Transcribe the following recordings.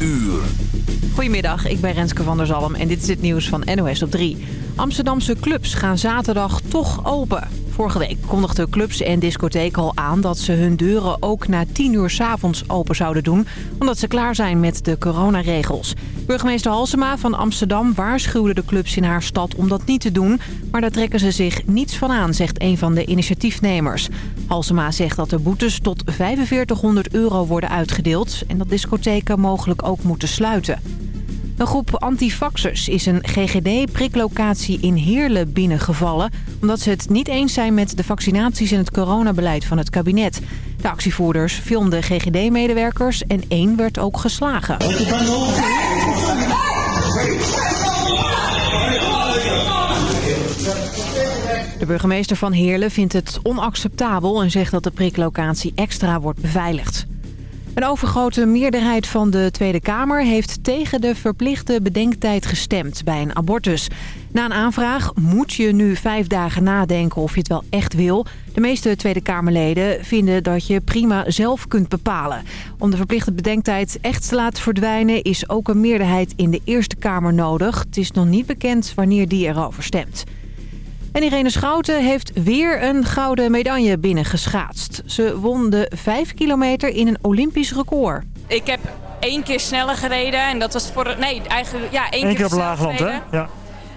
uur. Goedemiddag, ik ben Renske van der Zalm en dit is het nieuws van NOS op 3. Amsterdamse clubs gaan zaterdag toch open. Vorige week kondigden clubs en discotheken al aan dat ze hun deuren ook na 10 uur s avonds open zouden doen. Omdat ze klaar zijn met de coronaregels. Burgemeester Halsema van Amsterdam waarschuwde de clubs in haar stad om dat niet te doen. Maar daar trekken ze zich niets van aan, zegt een van de initiatiefnemers. Halsema zegt dat er boetes tot 4500 euro worden uitgedeeld. En dat discotheken mogelijk ook moeten sluiten. Een groep antifaxers is een GGD-priklocatie in Heerlen binnengevallen... omdat ze het niet eens zijn met de vaccinaties en het coronabeleid van het kabinet. De actievoerders filmden GGD-medewerkers en één werd ook geslagen. De burgemeester van Heerlen vindt het onacceptabel en zegt dat de priklocatie extra wordt beveiligd. Een overgrote meerderheid van de Tweede Kamer heeft tegen de verplichte bedenktijd gestemd bij een abortus. Na een aanvraag moet je nu vijf dagen nadenken of je het wel echt wil. De meeste Tweede Kamerleden vinden dat je prima zelf kunt bepalen. Om de verplichte bedenktijd echt te laten verdwijnen is ook een meerderheid in de Eerste Kamer nodig. Het is nog niet bekend wanneer die erover stemt. En Irene Schouten heeft weer een gouden medaille binnengeschaatst. Ze won de 5 kilometer in een Olympisch record. Ik heb één keer sneller gereden en dat was voor... Nee, eigenlijk ja, één Eén keer, keer op sneller Laagland, hè? Ja.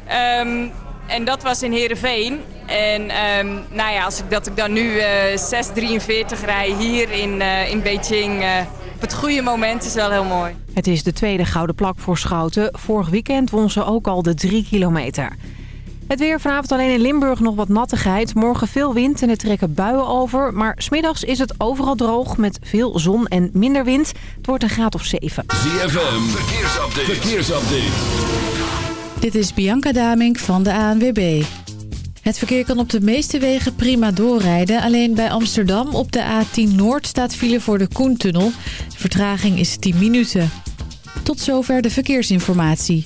Ehm, en dat was in Heerenveen. En ehm, nou ja, als ik, dat ik dan nu eh 6.43 rij hier in, eh, in Beijing... eh, op het goede moment is wel heel mooi. Het is de tweede gouden plak voor Schouten. Vorig weekend won ze ook al de 3 kilometer. Het weer vanavond alleen in Limburg nog wat nattigheid. Morgen veel wind en er trekken buien over. Maar smiddags is het overal droog met veel zon en minder wind. Het wordt een graad of 7. ZFM, verkeersupdate. verkeersupdate. Dit is Bianca Damink van de ANWB. Het verkeer kan op de meeste wegen prima doorrijden. Alleen bij Amsterdam op de A10 Noord staat file voor de Koentunnel. De vertraging is 10 minuten. Tot zover de verkeersinformatie.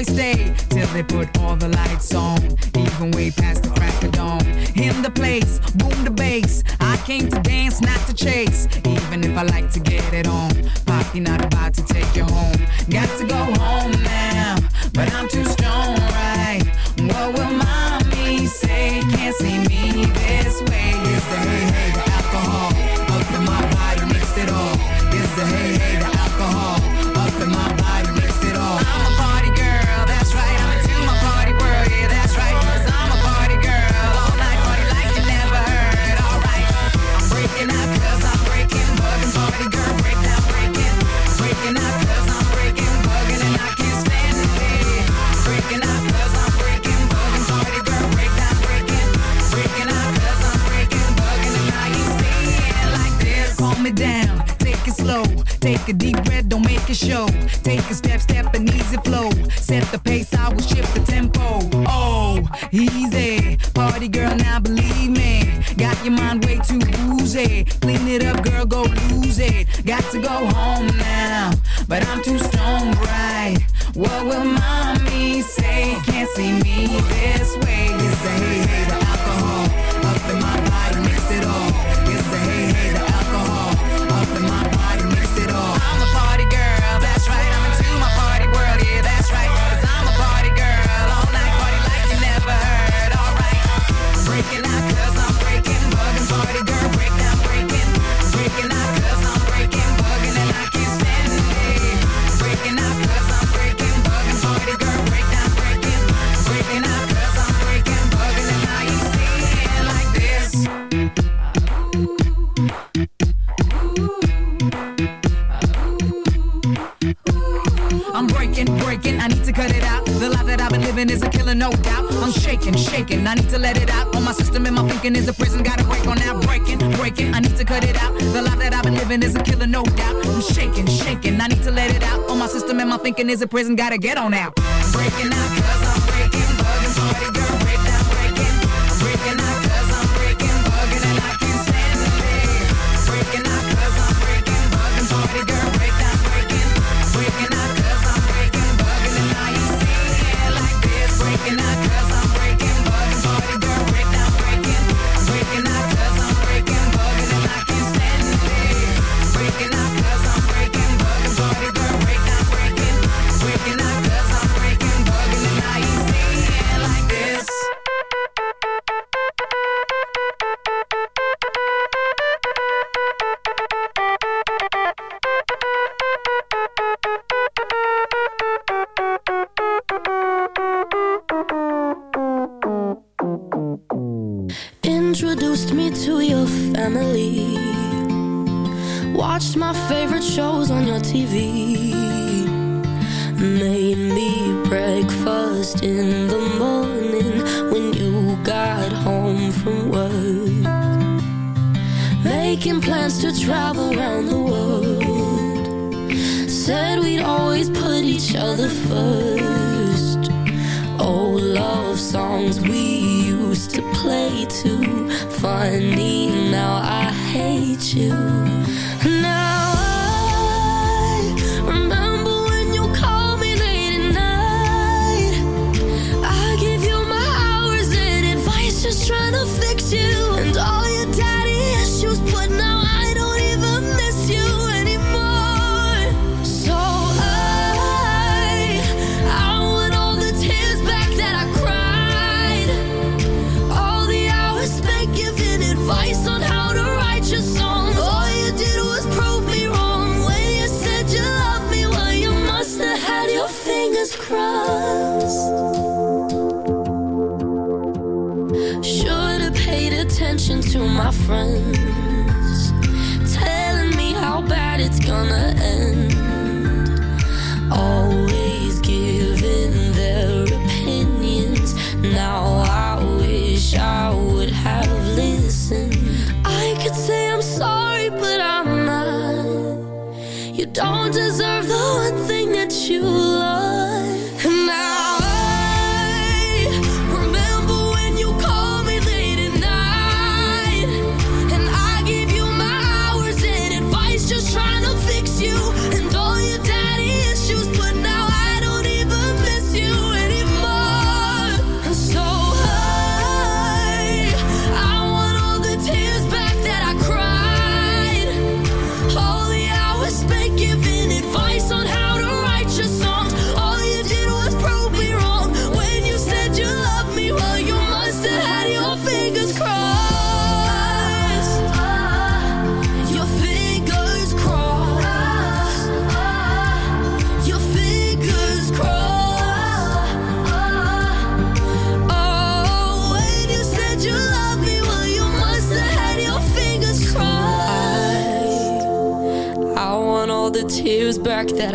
Always stay till they put all the lights on. Even way past the crack of dawn. In the place boom the bass. I came to dance not to chase. Even if I like to get it on. Poppy not about to take you home. Got to go home shaking. I need to let it out. On my system and my thinking is a prison, gotta get on out. Breaking out, deserve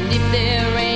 And if there ain't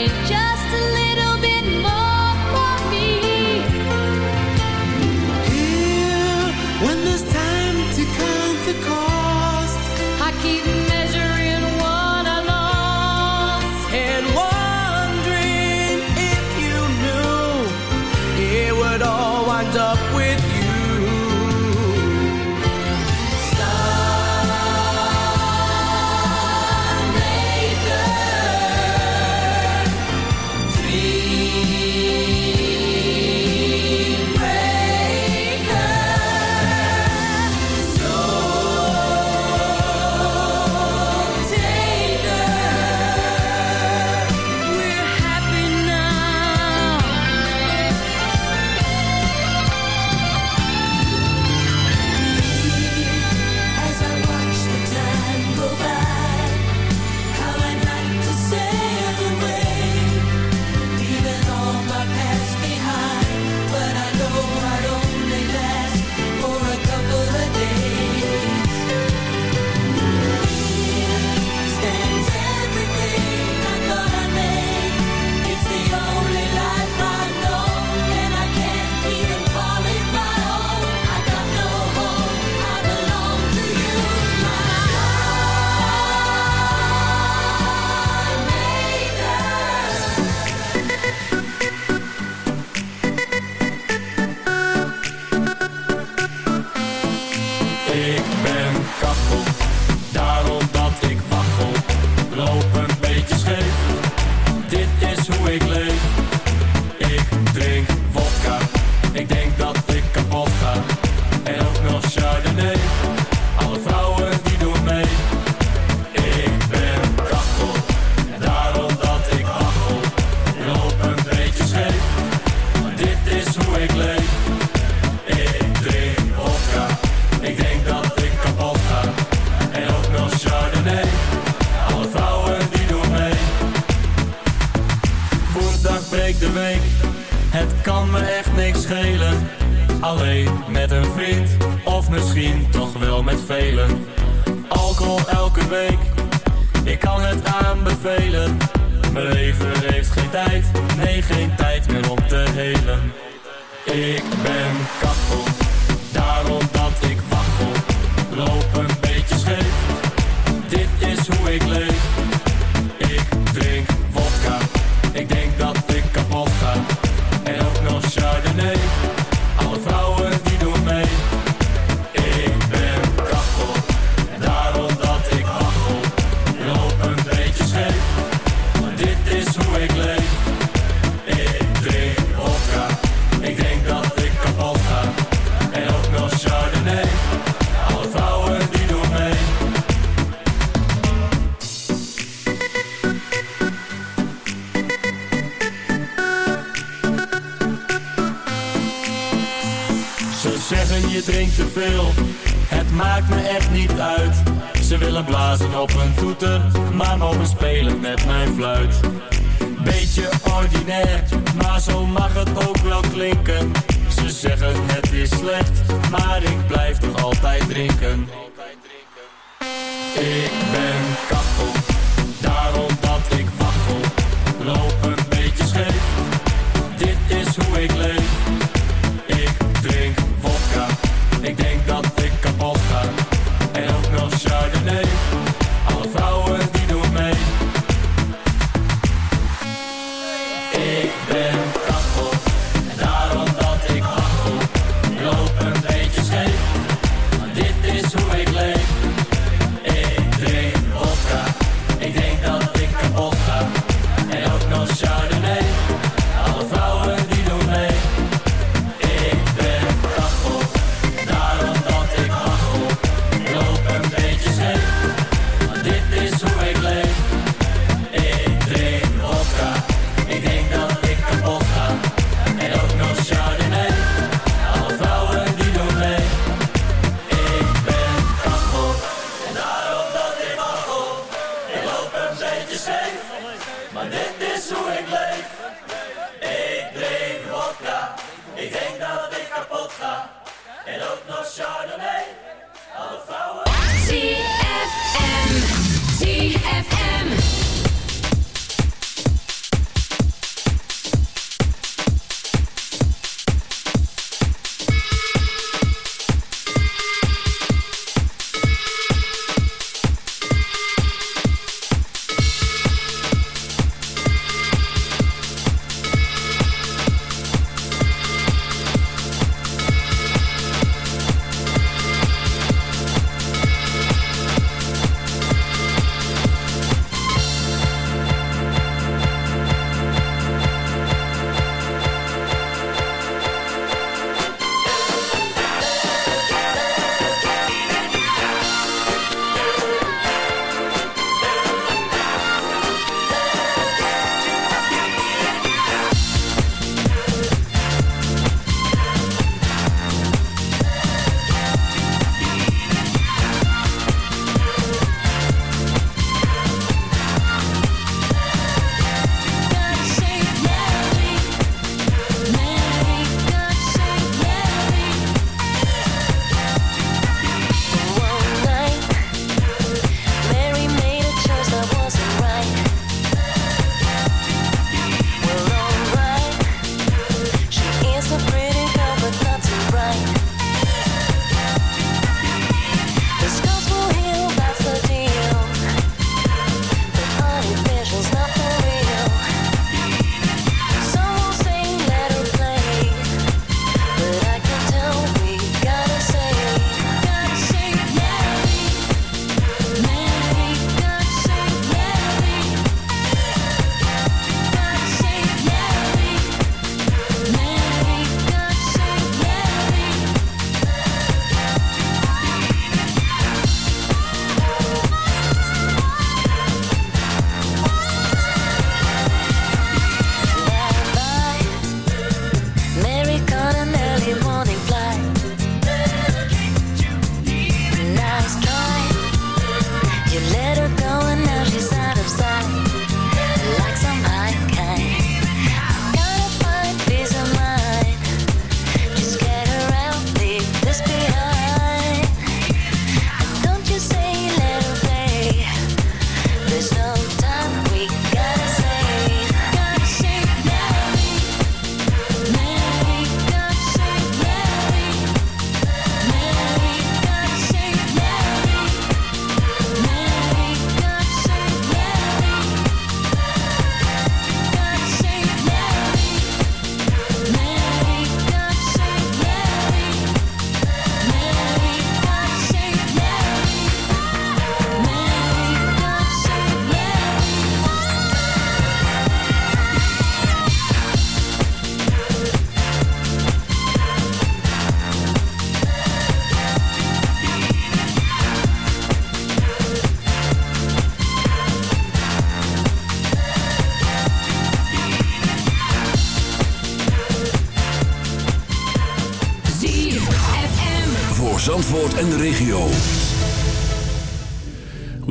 way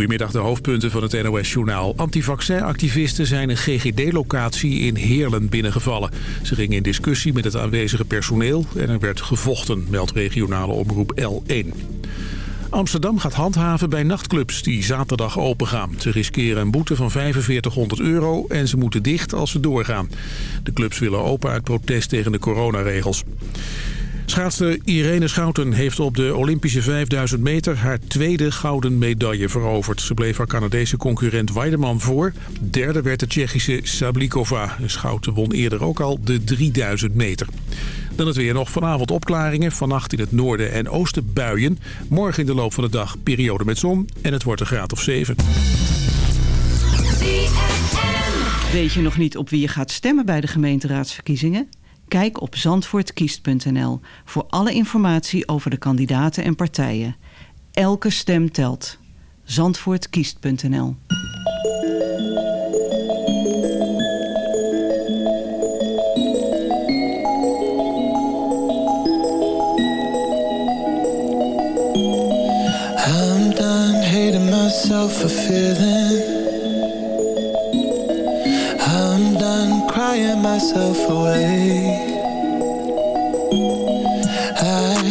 Goedemiddag, de hoofdpunten van het NOS-journaal. Antivaccinactivisten zijn een GGD-locatie in Heerlen binnengevallen. Ze gingen in discussie met het aanwezige personeel en er werd gevochten, meldt regionale omroep L1. Amsterdam gaat handhaven bij nachtclubs die zaterdag opengaan. Ze riskeren een boete van 4500 euro en ze moeten dicht als ze doorgaan. De clubs willen open uit protest tegen de coronaregels. Schaatster Irene Schouten heeft op de Olympische 5000 meter haar tweede gouden medaille veroverd. Ze bleef haar Canadese concurrent Weideman voor. Derde werd de Tsjechische Sablikova. Schouten won eerder ook al de 3000 meter. Dan het weer nog vanavond opklaringen. Vannacht in het noorden en oosten buien. Morgen in de loop van de dag periode met zon. En het wordt een graad of 7. Weet je nog niet op wie je gaat stemmen bij de gemeenteraadsverkiezingen? Kijk op zandvoortkiest.nl voor alle informatie over de kandidaten en partijen. Elke stem telt. Zandvoortkiest.nl I'm done hating myself for feeling. I'm done crying myself away.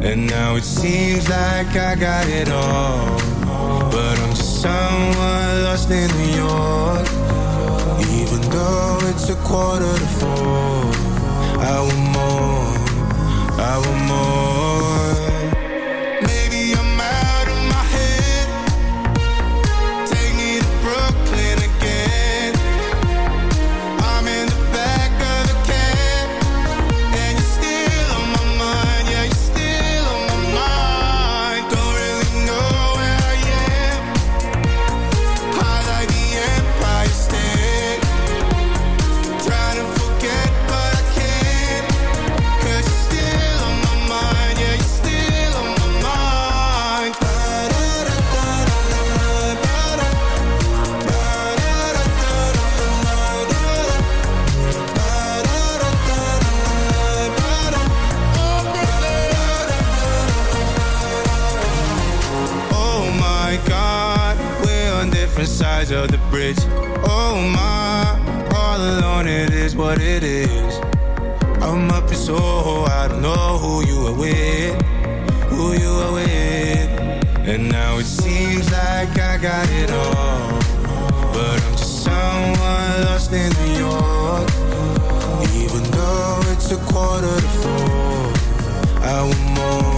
And now it seems like I got it all. But I'm just someone lost in New York. Even though it's a quarter to four. I want more, I want more. like I got it all. But I'm just someone lost in New York. Even though it's a quarter to four I want more.